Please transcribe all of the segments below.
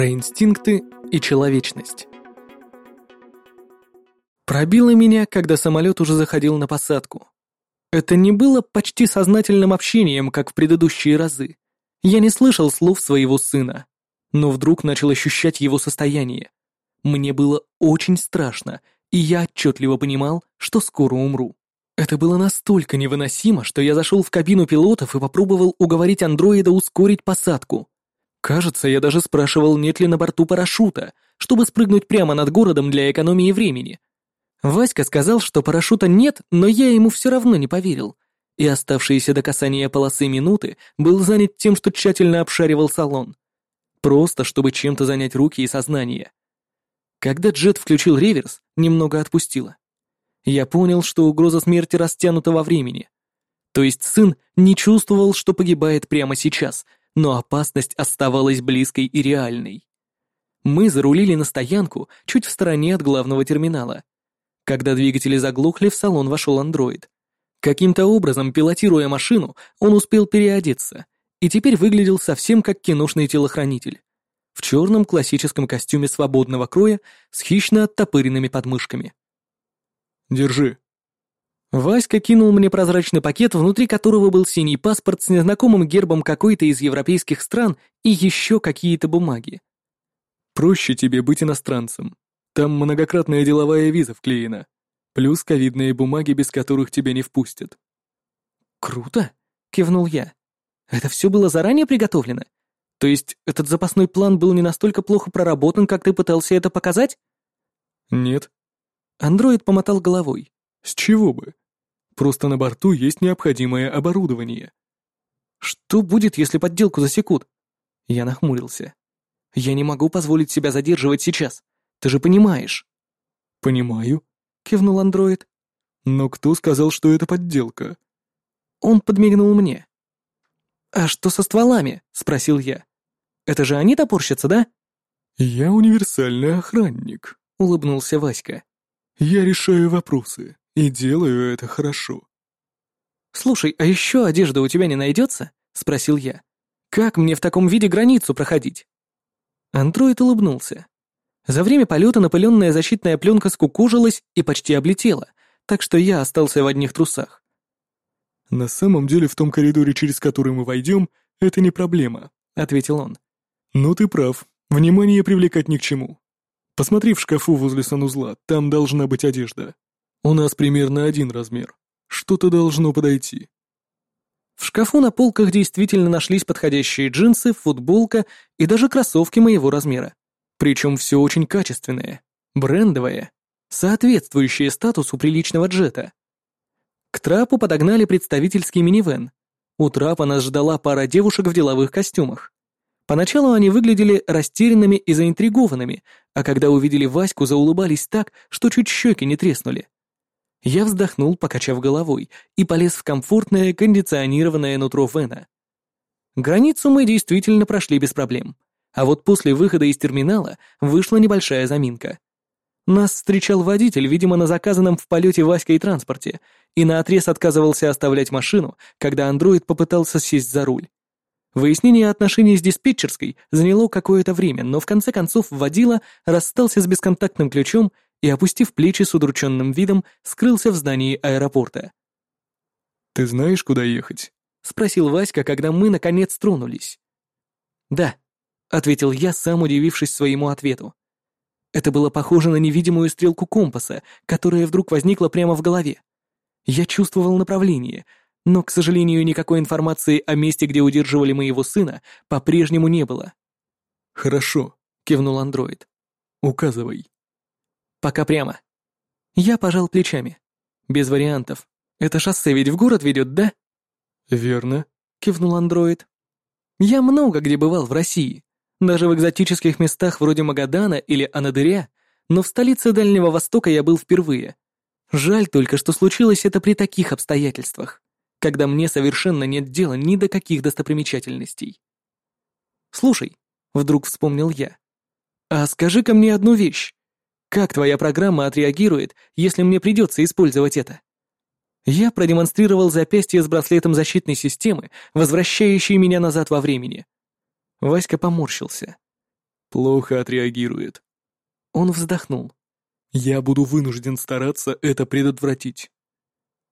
Про инстинкты и человечность. Пробило меня, когда самолет уже заходил на посадку. Это не было почти сознательным общением, как в предыдущие разы. Я не слышал слов своего сына, но вдруг начал ощущать его состояние. Мне было очень страшно, и я отчетливо понимал, что скоро умру. Это было настолько невыносимо, что я зашел в кабину пилотов и попробовал уговорить андроида ускорить посадку. Кажется, я даже спрашивал, нет ли на борту парашюта, чтобы спрыгнуть прямо над городом для экономии времени. Васька сказал, что парашюта нет, но я ему все равно не поверил, и оставшиеся до касания полосы минуты был занят тем, что тщательно обшаривал салон. Просто, чтобы чем-то занять руки и сознание. Когда Джет включил реверс, немного отпустило. Я понял, что угроза смерти растянута во времени. То есть сын не чувствовал, что погибает прямо сейчас — но опасность оставалась близкой и реальной. Мы зарулили на стоянку чуть в стороне от главного терминала. Когда двигатели заглохли, в салон вошел андроид. Каким-то образом, пилотируя машину, он успел переодеться и теперь выглядел совсем как киношный телохранитель. В черном классическом костюме свободного кроя с хищно оттопыренными подмышками. «Держи», Васька кинул мне прозрачный пакет, внутри которого был синий паспорт с незнакомым гербом какой-то из европейских стран и еще какие-то бумаги. «Проще тебе быть иностранцем. Там многократная деловая виза вклеена. Плюс ковидные бумаги, без которых тебя не впустят». «Круто!» — кивнул я. «Это все было заранее приготовлено? То есть этот запасной план был не настолько плохо проработан, как ты пытался это показать?» «Нет». Андроид помотал головой. «С чего бы? Просто на борту есть необходимое оборудование. Что будет, если подделку засекут? Я нахмурился. Я не могу позволить себя задерживать сейчас. Ты же понимаешь. Понимаю, кивнул андроид. Но кто сказал, что это подделка? Он подмигнул мне. А что со стволами? спросил я. Это же они топорщатся, да? Я универсальный охранник, улыбнулся Васька. Я решаю вопросы. И делаю это хорошо. «Слушай, а еще одежда у тебя не найдется?» — спросил я. «Как мне в таком виде границу проходить?» Андроид улыбнулся. За время полета напыленная защитная пленка скукожилась и почти облетела, так что я остался в одних трусах. «На самом деле в том коридоре, через который мы войдем, это не проблема», — ответил он. «Но ты прав, внимание привлекать ни к чему. Посмотри в шкафу возле санузла, там должна быть одежда». У нас примерно один размер. Что-то должно подойти. В шкафу на полках действительно нашлись подходящие джинсы, футболка и даже кроссовки моего размера. Причем все очень качественное, брендовое, соответствующее статусу приличного джета. К трапу подогнали представительский минивэн. У трапа нас ждала пара девушек в деловых костюмах. Поначалу они выглядели растерянными и заинтригованными, а когда увидели Ваську, заулыбались так, что чуть щеки не треснули. Я вздохнул, покачав головой, и полез в комфортное кондиционированное нутро Вена. Границу мы действительно прошли без проблем. А вот после выхода из терминала вышла небольшая заминка. Нас встречал водитель, видимо, на заказанном в полете Васькой транспорте, и наотрез отказывался оставлять машину, когда андроид попытался сесть за руль. Выяснение отношений с диспетчерской заняло какое-то время, но в конце концов водила расстался с бесконтактным ключом и, опустив плечи с удрученным видом, скрылся в здании аэропорта. «Ты знаешь, куда ехать?» — спросил Васька, когда мы, наконец, тронулись. «Да», — ответил я, сам удивившись своему ответу. Это было похоже на невидимую стрелку компаса, которая вдруг возникла прямо в голове. Я чувствовал направление, но, к сожалению, никакой информации о месте, где удерживали моего сына, по-прежнему не было. «Хорошо», — кивнул андроид. «Указывай». Пока прямо. Я пожал плечами. Без вариантов. Это шоссе ведь в город ведет, да? Верно, кивнул андроид. Я много где бывал в России. Даже в экзотических местах вроде Магадана или Анадыря, но в столице Дальнего Востока я был впервые. Жаль только, что случилось это при таких обстоятельствах, когда мне совершенно нет дела ни до каких достопримечательностей. «Слушай», — вдруг вспомнил я, — «а скажи-ка мне одну вещь. Как твоя программа отреагирует, если мне придется использовать это? Я продемонстрировал запястье с браслетом защитной системы, возвращающей меня назад во времени. Васька поморщился. Плохо отреагирует. Он вздохнул. Я буду вынужден стараться это предотвратить.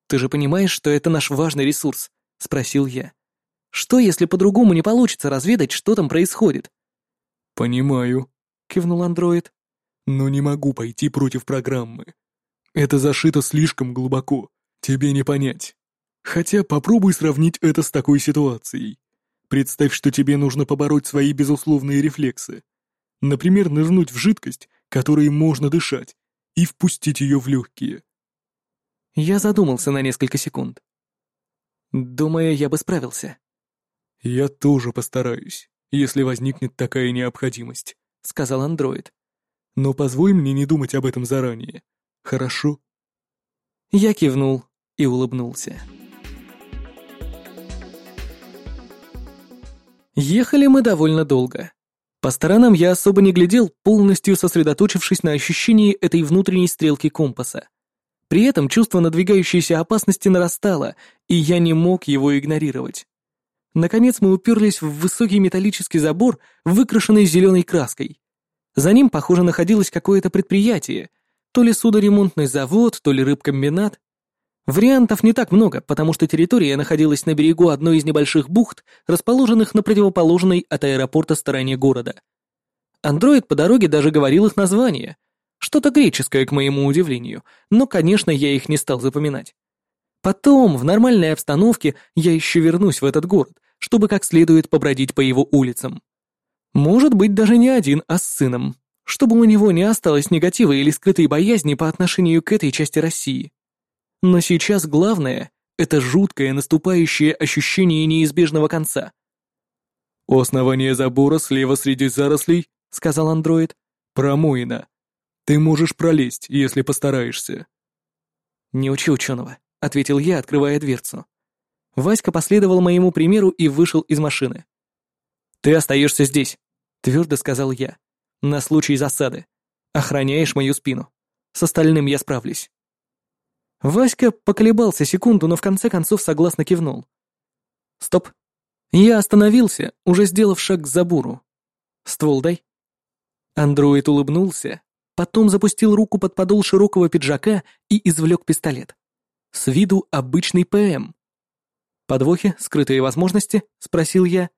Ты же понимаешь, что это наш важный ресурс? Спросил я. Что, если по-другому не получится разведать, что там происходит? Понимаю, кивнул андроид. Но не могу пойти против программы. Это зашито слишком глубоко, тебе не понять. Хотя попробуй сравнить это с такой ситуацией. Представь, что тебе нужно побороть свои безусловные рефлексы. Например, нырнуть в жидкость, которой можно дышать, и впустить ее в легкие. Я задумался на несколько секунд. Думаю, я бы справился. Я тоже постараюсь, если возникнет такая необходимость, сказал андроид. Но позволь мне не думать об этом заранее. Хорошо? Я кивнул и улыбнулся. Ехали мы довольно долго. По сторонам я особо не глядел, полностью сосредоточившись на ощущении этой внутренней стрелки компаса. При этом чувство надвигающейся опасности нарастало, и я не мог его игнорировать. Наконец мы уперлись в высокий металлический забор, выкрашенный зеленой краской. За ним, похоже, находилось какое-то предприятие, то ли судоремонтный завод, то ли рыбкомбинат. Вариантов не так много, потому что территория находилась на берегу одной из небольших бухт, расположенных на противоположной от аэропорта стороне города. Андроид по дороге даже говорил их название. Что-то греческое, к моему удивлению, но, конечно, я их не стал запоминать. Потом, в нормальной обстановке, я еще вернусь в этот город, чтобы как следует побродить по его улицам. Может быть, даже не один, а с сыном, чтобы у него не осталось негатива или скрытой боязни по отношению к этой части России. Но сейчас главное — это жуткое наступающее ощущение неизбежного конца. «У основания забора слева среди зарослей», — сказал андроид, — «промоина. Ты можешь пролезть, если постараешься». «Не учи ученого», — ответил я, открывая дверцу. Васька последовал моему примеру и вышел из машины. «Ты остаешься здесь», — твердо сказал я, — «на случай засады. Охраняешь мою спину. С остальным я справлюсь». Васька поколебался секунду, но в конце концов согласно кивнул. «Стоп!» Я остановился, уже сделав шаг к забору. «Ствол дай». Андроид улыбнулся, потом запустил руку под подол широкого пиджака и извлек пистолет. С виду обычный ПМ. «Подвохи, скрытые возможности?» — спросил я.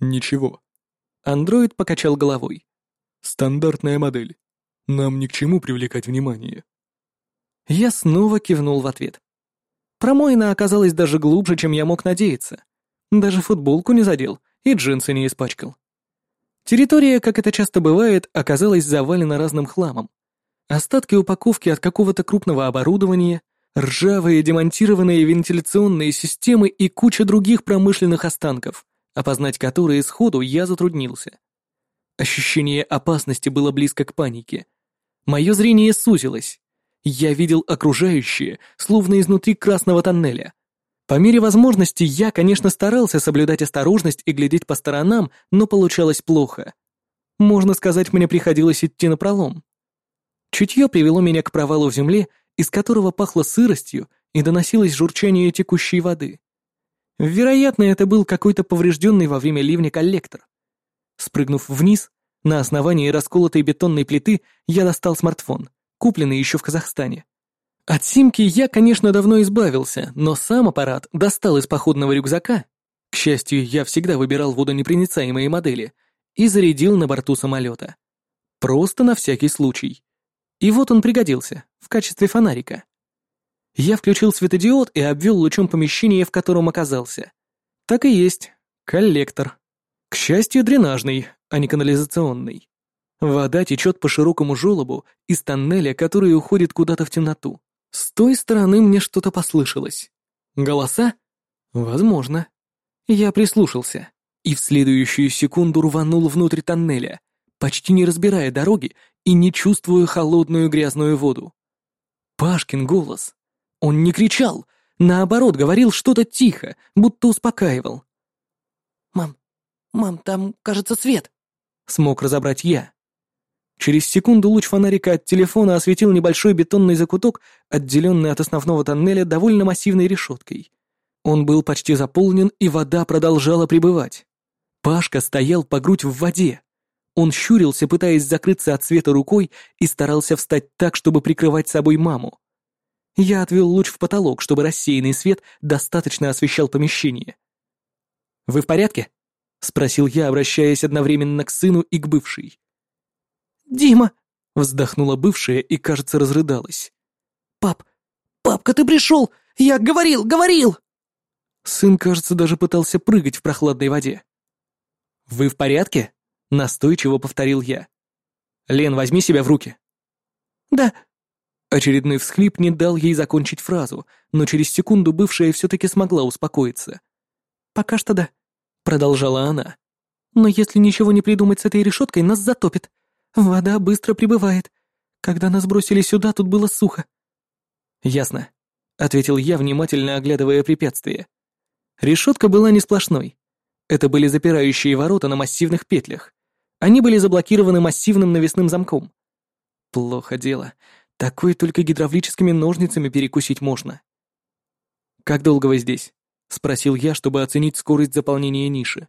«Ничего». Андроид покачал головой. «Стандартная модель. Нам ни к чему привлекать внимание». Я снова кивнул в ответ. Промоина оказалась даже глубже, чем я мог надеяться. Даже футболку не задел и джинсы не испачкал. Территория, как это часто бывает, оказалась завалена разным хламом. Остатки упаковки от какого-то крупного оборудования, ржавые демонтированные вентиляционные системы и куча других промышленных останков, опознать которые сходу я затруднился. Ощущение опасности было близко к панике. Мое зрение сузилось. Я видел окружающее, словно изнутри красного тоннеля. По мере возможности я, конечно, старался соблюдать осторожность и глядеть по сторонам, но получалось плохо. Можно сказать, мне приходилось идти на пролом. Чутье привело меня к провалу в земле, из которого пахло сыростью и доносилось журчание текущей воды. Вероятно, это был какой-то поврежденный во время ливня коллектор. Спрыгнув вниз, на основании расколотой бетонной плиты я достал смартфон купленный еще в Казахстане. От симки я, конечно, давно избавился, но сам аппарат достал из походного рюкзака, к счастью, я всегда выбирал водонепроницаемые модели, и зарядил на борту самолета. Просто на всякий случай. И вот он пригодился, в качестве фонарика. Я включил светодиод и обвел лучом помещение, в котором оказался. Так и есть, коллектор. К счастью, дренажный, а не канализационный. Вода течет по широкому желобу из тоннеля, который уходит куда-то в темноту. С той стороны мне что-то послышалось. Голоса? Возможно. Я прислушался и в следующую секунду рванул внутрь тоннеля, почти не разбирая дороги и не чувствуя холодную грязную воду. Пашкин голос. Он не кричал, наоборот, говорил что-то тихо, будто успокаивал. «Мам, мам, там, кажется, свет», — смог разобрать я. Через секунду луч фонарика от телефона осветил небольшой бетонный закуток, отделенный от основного тоннеля довольно массивной решеткой. Он был почти заполнен, и вода продолжала прибывать. Пашка стоял по грудь в воде. Он щурился, пытаясь закрыться от света рукой, и старался встать так, чтобы прикрывать собой маму. Я отвел луч в потолок, чтобы рассеянный свет достаточно освещал помещение. «Вы в порядке?» — спросил я, обращаясь одновременно к сыну и к бывшей. «Дима!» — вздохнула бывшая и, кажется, разрыдалась. «Пап! Папка, ты пришел! Я говорил, говорил!» Сын, кажется, даже пытался прыгать в прохладной воде. «Вы в порядке?» — настойчиво повторил я. «Лен, возьми себя в руки». «Да». Очередной всхлип не дал ей закончить фразу, но через секунду бывшая все-таки смогла успокоиться. «Пока что да», — продолжала она. «Но если ничего не придумать с этой решеткой, нас затопит. Вода быстро прибывает. Когда нас бросили сюда, тут было сухо». «Ясно», — ответил я, внимательно оглядывая препятствие. Решетка была не сплошной. Это были запирающие ворота на массивных петлях. Они были заблокированы массивным навесным замком. Плохо дело. Такое только гидравлическими ножницами перекусить можно. «Как долго вы здесь?» — спросил я, чтобы оценить скорость заполнения ниши.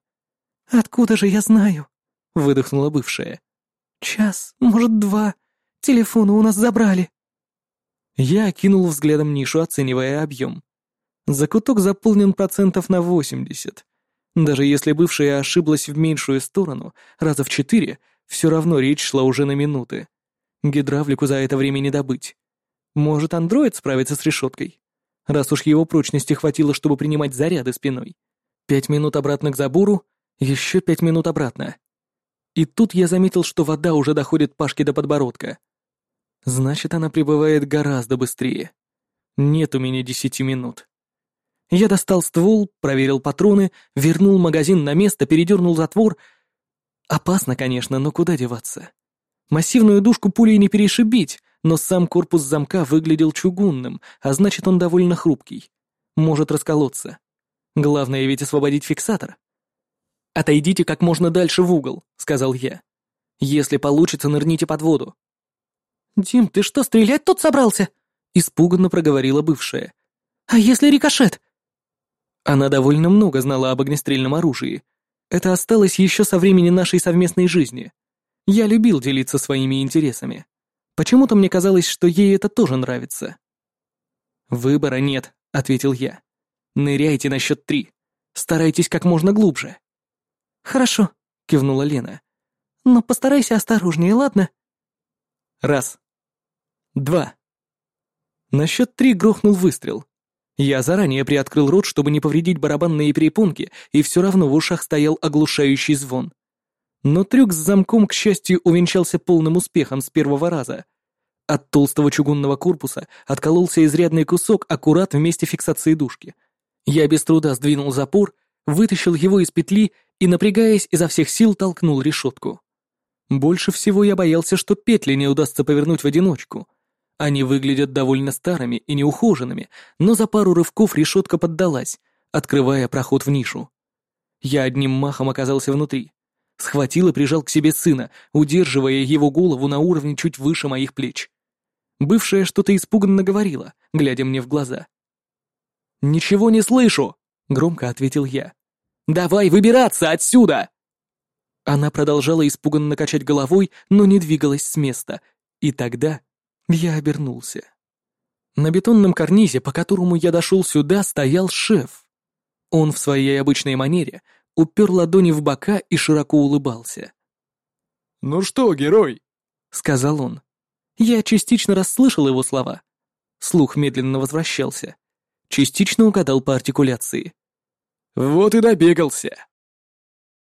«Откуда же я знаю?» — выдохнула бывшая. «Час, может, два. Телефоны у нас забрали». Я окинул взглядом нишу, оценивая объем. Закуток заполнен процентов на восемьдесят. Даже если бывшая ошиблась в меньшую сторону, раза в четыре, все равно речь шла уже на минуты. Гидравлику за это время не добыть. Может, андроид справится с решеткой? Раз уж его прочности хватило, чтобы принимать заряды спиной. Пять минут обратно к забору, еще пять минут обратно. И тут я заметил, что вода уже доходит Пашке до подбородка. Значит, она прибывает гораздо быстрее. Нет у меня десяти минут. Я достал ствол, проверил патроны, вернул магазин на место, передернул затвор. Опасно, конечно, но куда деваться? Массивную дужку пулей не перешибить, но сам корпус замка выглядел чугунным, а значит, он довольно хрупкий. Может расколоться. Главное ведь освободить фиксатор. «Отойдите как можно дальше в угол», — сказал я. «Если получится, нырните под воду». «Дим, ты что, стрелять тут собрался?» — испуганно проговорила бывшая. «А если рикошет?» Она довольно много знала об огнестрельном оружии. Это осталось еще со времени нашей совместной жизни. Я любил делиться своими интересами. Почему-то мне казалось, что ей это тоже нравится. «Выбора нет», — ответил я. «Ныряйте на счет три. Старайтесь как можно глубже». «Хорошо», — кивнула Лена. «Но постарайся осторожнее, ладно?» Раз. Два. На счет три грохнул выстрел. Я заранее приоткрыл рот, чтобы не повредить барабанные перепонки, и все равно в ушах стоял оглушающий звон. Но трюк с замком, к счастью, увенчался полным успехом с первого раза. От толстого чугунного корпуса откололся изрядный кусок аккурат в месте фиксации дужки. Я без труда сдвинул запор, вытащил его из петли и, напрягаясь изо всех сил, толкнул решетку. Больше всего я боялся, что петли не удастся повернуть в одиночку. Они выглядят довольно старыми и неухоженными, но за пару рывков решетка поддалась, открывая проход в нишу. Я одним махом оказался внутри. Схватил и прижал к себе сына, удерживая его голову на уровне чуть выше моих плеч. Бывшая что-то испуганно говорила, глядя мне в глаза. «Ничего не слышу!» — громко ответил я. «Давай выбираться отсюда!» Она продолжала испуганно качать головой, но не двигалась с места. И тогда я обернулся. На бетонном карнизе, по которому я дошел сюда, стоял шеф. Он в своей обычной манере упер ладони в бока и широко улыбался. «Ну что, герой?» — сказал он. Я частично расслышал его слова. Слух медленно возвращался. Частично угадал по артикуляции. «Вот и добегался!»